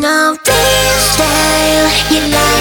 no You lie, you lie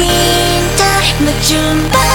便タイム順番